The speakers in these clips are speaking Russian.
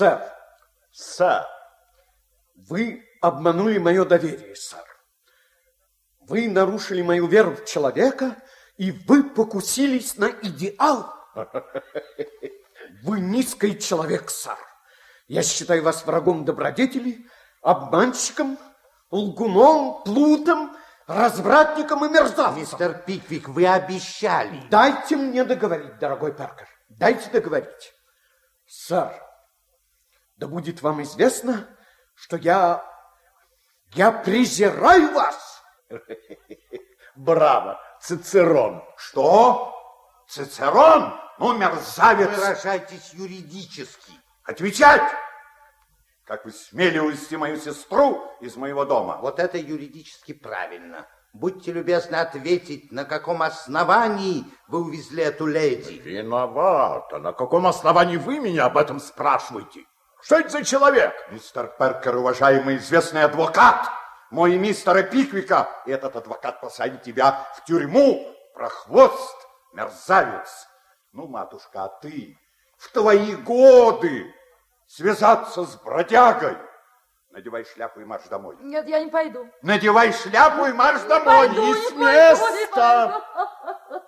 Сэр, сэр, вы обманули мое доверие, сэр. Вы нарушили мою веру в человека, и вы покусились на идеал. Вы низкий человек, сэр. Я считаю вас врагом добродетели, обманщиком, лгуном, плутом, развратником и мерзавцем. Мистер Пиквик, вы обещали. Дайте мне договорить, дорогой Перкер. Дайте договорить. Сэр, да будет вам известно, что я... я презираю вас. Браво, Цицерон. Что? Цицерон? Ну, мерзавец. Выражайтесь юридически. Отвечать! Как вы смели увезти мою сестру из моего дома? Вот это юридически правильно. Будьте любезны ответить, на каком основании вы увезли эту леди. Виноват. А на каком основании вы меня об этом спрашиваете? Что это за человек? Мистер Перкер, уважаемый известный адвокат, мой мистера Пиквика. И этот адвокат посадит тебя в тюрьму, прохвост, мерзавец. Ну, матушка, а ты в твои годы связаться с бродягой. Надевай шляпу и марш домой. Нет, я не пойду. Надевай шляпу и марш Не домой. пойду, и не с пойду, не места. пойду.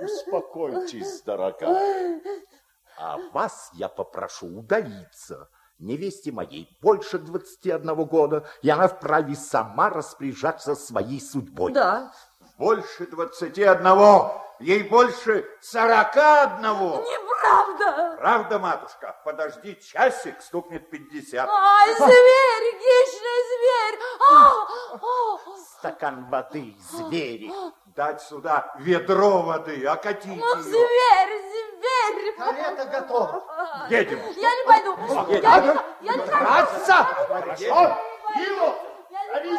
Успокойтесь, дорогая. А вас я попрошу удалиться. Невесте моей больше 21 года, и она вправе сама распоряжаться своей судьбой. Да. Больше двадцати одного, ей больше сорока одного. Неправда. Правда, матушка? Подожди, часик, стукнет пятьдесят. Ай, зверь, хищный зверь. А, а. Стакан воды, звери. Дать сюда ведро воды, окатить Ну, ее. зверь, зверь. Карета готова. Едем. Я не пойду. Я, не- я не! Хорошо?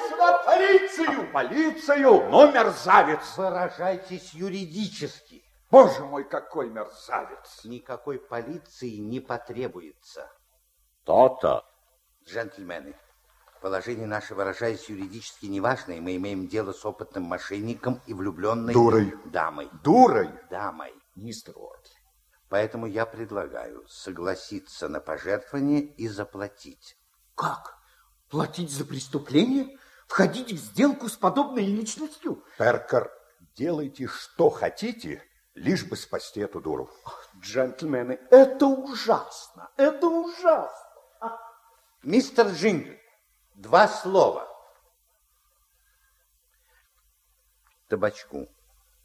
Сюда полицию! Полицию! Но мерзавец! Выражайтесь юридически. Боже мой, какой мерзавец! Никакой полиции не потребуется. То-то. Джентльмены, положение наше, выражаясь юридически, неважное. Мы имеем дело с опытным мошенником и влюбленной Дурой. дамой. Дурой! Дамой. Мистер Уортли, Поэтому я предлагаю согласиться на пожертвование и заплатить. как? Платить за преступление? Входить в сделку с подобной личностью? Перкер, делайте что хотите, лишь бы спасти эту дуру. Джентльмены, это ужасно, это ужасно. Мистер Джингл, два слова. Табачку.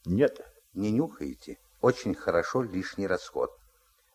Нет. Не нюхаете? Очень хорошо, лишний расход.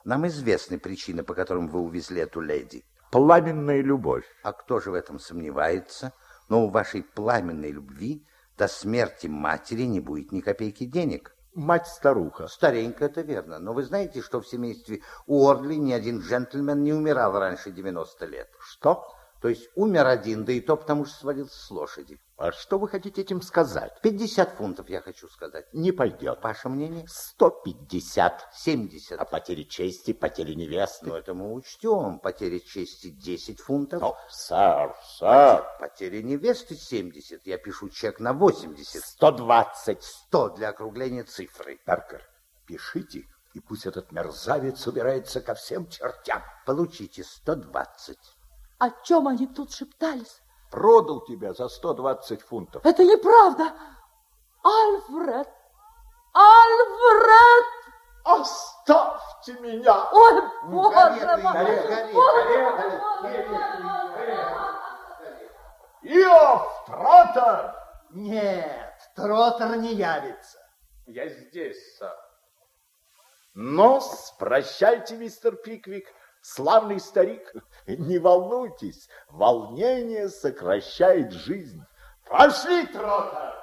Нам известны причины, по которым вы увезли эту леди. Пламенная любовь. А кто же в этом сомневается? Но у вашей пламенной любви до смерти матери не будет ни копейки денег. Мать-старуха. Старенько, это верно. Но вы знаете, что в семействе Уордли ни один джентльмен не умирал раньше 90 лет. Что? То есть умер один, да и то потому, что свалился с лошади. А что вы хотите этим сказать? 50 фунтов, я хочу сказать. Не пойдет. Ваше мнение? 150. 70. А потери чести, потери невесты. Ну, это мы учтем. Потеря чести 10 фунтов. Ну, сэр, сэр. Потеря невесты 70. Я пишу чек на 80. 120. 100 для округления цифры. Перкер, пишите, и пусть этот мерзавец убирается ко всем чертям. Получите 120. О чем они тут шептались? Продал тебя за 120 фунтов. Это неправда. Альфред! Альфред! Оставьте меня! Ой, боже мой! Иов, Тротер! Нет, Тротер не явится. Я здесь, сэр. Но прощайте, мистер Пиквик, славный старик. Не волнуйтесь, волнение сокращает жизнь. Пошли, Тротер!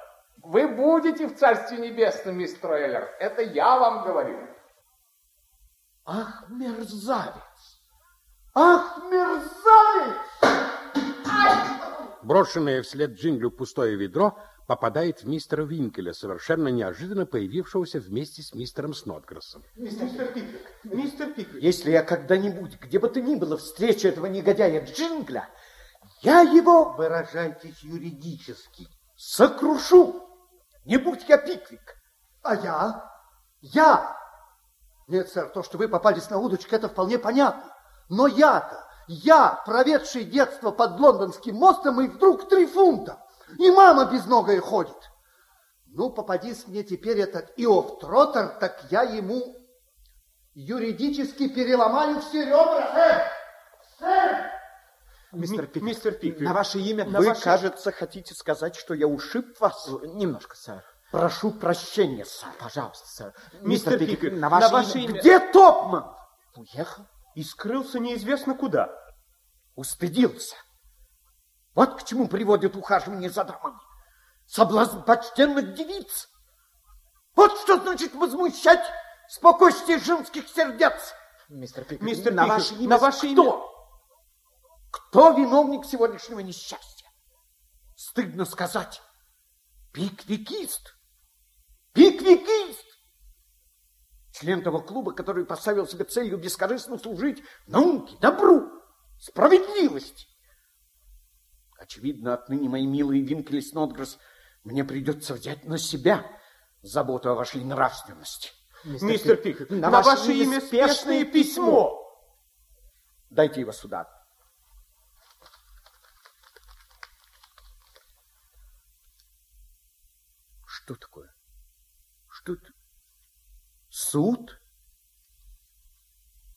Вы будете в Царстве Небесном, мистер Эллер. Это я вам говорю. Ах, мерзавец! Ах, мерзавец! Брошенное вслед Джинглю пустое ведро попадает в мистера Винкеля, совершенно неожиданно появившегося вместе с мистером Снотграссом. Мистер Пиквик, мистер Пиквик, если я когда-нибудь, где бы то ни было, встречу этого негодяя Джингля, я его Выражайтесь юридически. сокрушу. Не будь я Пиквик. А я? Я? Нет, сэр, то, что вы попались на удочку, это вполне понятно. Но я-то, я, проведший детство под лондонским мостом, и вдруг три фунта. И мама безногая ходит. Ну, попадись мне теперь этот Иов Троттер, так я ему юридически переломаю все ребра, сэр! Сэр! Мистер Пик, Мистер Пик, на ваше имя... Вы, на ваше... кажется, хотите сказать, что я ушиб вас? Немножко, сэр. Прошу прощения, сэр. Пожалуйста, сэр. Мистер Пик, Пик, на ваше, на ваше имя... имя... Где Топман? Уехал? И скрылся неизвестно куда. Устыдился. Вот к чему приводит ухаживание за дамами. Соблазн почтенных девиц. Вот что значит возмущать спокойствие женских сердец. Мистер Пик, Мистер на Пик, ваше имя... на ваше Кто? имя... Кто виновник сегодняшнего несчастья? Стыдно сказать. Пиквикист. Пиквикист. Член того клуба, который поставил себе целью бескорыстно служить науке, добру, справедливости. Очевидно, отныне, мои милые Винкель и Снотгресс, мне придется взять на себя заботу о вашей нравственности. Мистер, Мистер Пик, Пик, на, ваше имя спешное письмо. Дайте его сюда. Что такое? Что это? Суд?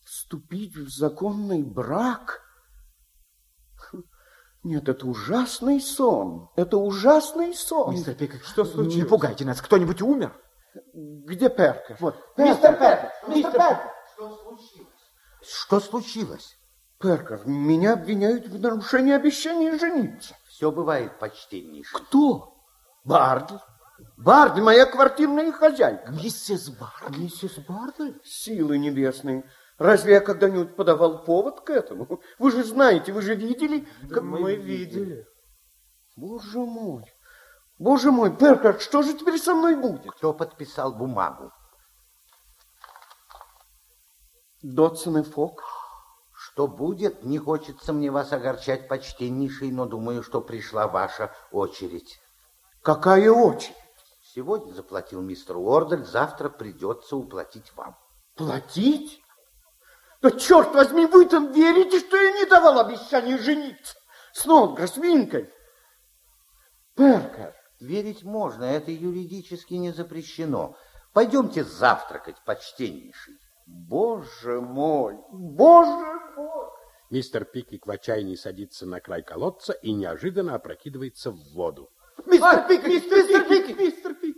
Вступить в законный брак? Нет, это ужасный сон. Это ужасный сон. Мистер Пик, что случилось? Не пугайте нас, кто-нибудь умер? Где Перкер? Вот. Мистер Перкер, мистер Перкер. Что случилось? Перкер, меня обвиняют в нарушении обещания жениться. Все бывает, почтеннейший. Кто? Барди. Барди, моя квартирная хозяйка. Миссис Бар. Миссис Барди? Силы небесные. Разве я когда-нибудь подавал повод к этому? Вы же знаете, вы же видели? как- мы видели. Боже мой. Боже мой, Перкер, что же теперь со мной будет? Кто подписал бумагу? Дотсон и Фок. Что будет, не хочется мне вас огорчать, почтеннейший, но думаю, что пришла ваша очередь. Какая очередь? Сегодня заплатил мистер Уордель, завтра придется уплатить вам. Платить? Да черт возьми, вы там верите, что я не давал обещания жениться? Снотгресс, Винкель. Перкер. Верить можно, это юридически не запрещено. Пойдемте завтракать, почтеннейший. Боже мой, боже мой. Мистер Пиквик в отчаянии садится на край колодца и неожиданно опрокидывается в воду. Мистер Пик, мистер Пик, мистер Пик.